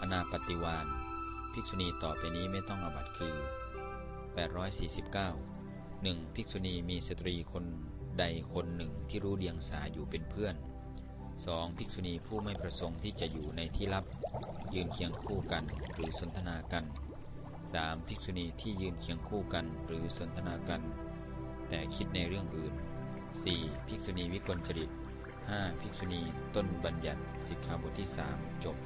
อนาปฏิวานภิกษุณีต่อไปนี้ไม่ต้องอบัตคือ 849 1. ภิกษุณีมีสตรีคนใดคนหนึ่งที่รู้เดียงสาอยู่เป็นเพื่อน 2. ภิกษุณีผู้ไม่ประสงค์ที่จะอยู่ในที่ลับ ยืนเคียงคู่กันหรือสนทนากัน 3. ภิกษุณีที่ยืนเคียงคู่กันหรือสนทนากัน แต่คิดในเรื่องอื่น 4. ภิกษุณีวิกลจริต 5. ภิกษุณีต้นบัญญัติสิกขาบทที่ 3 จบ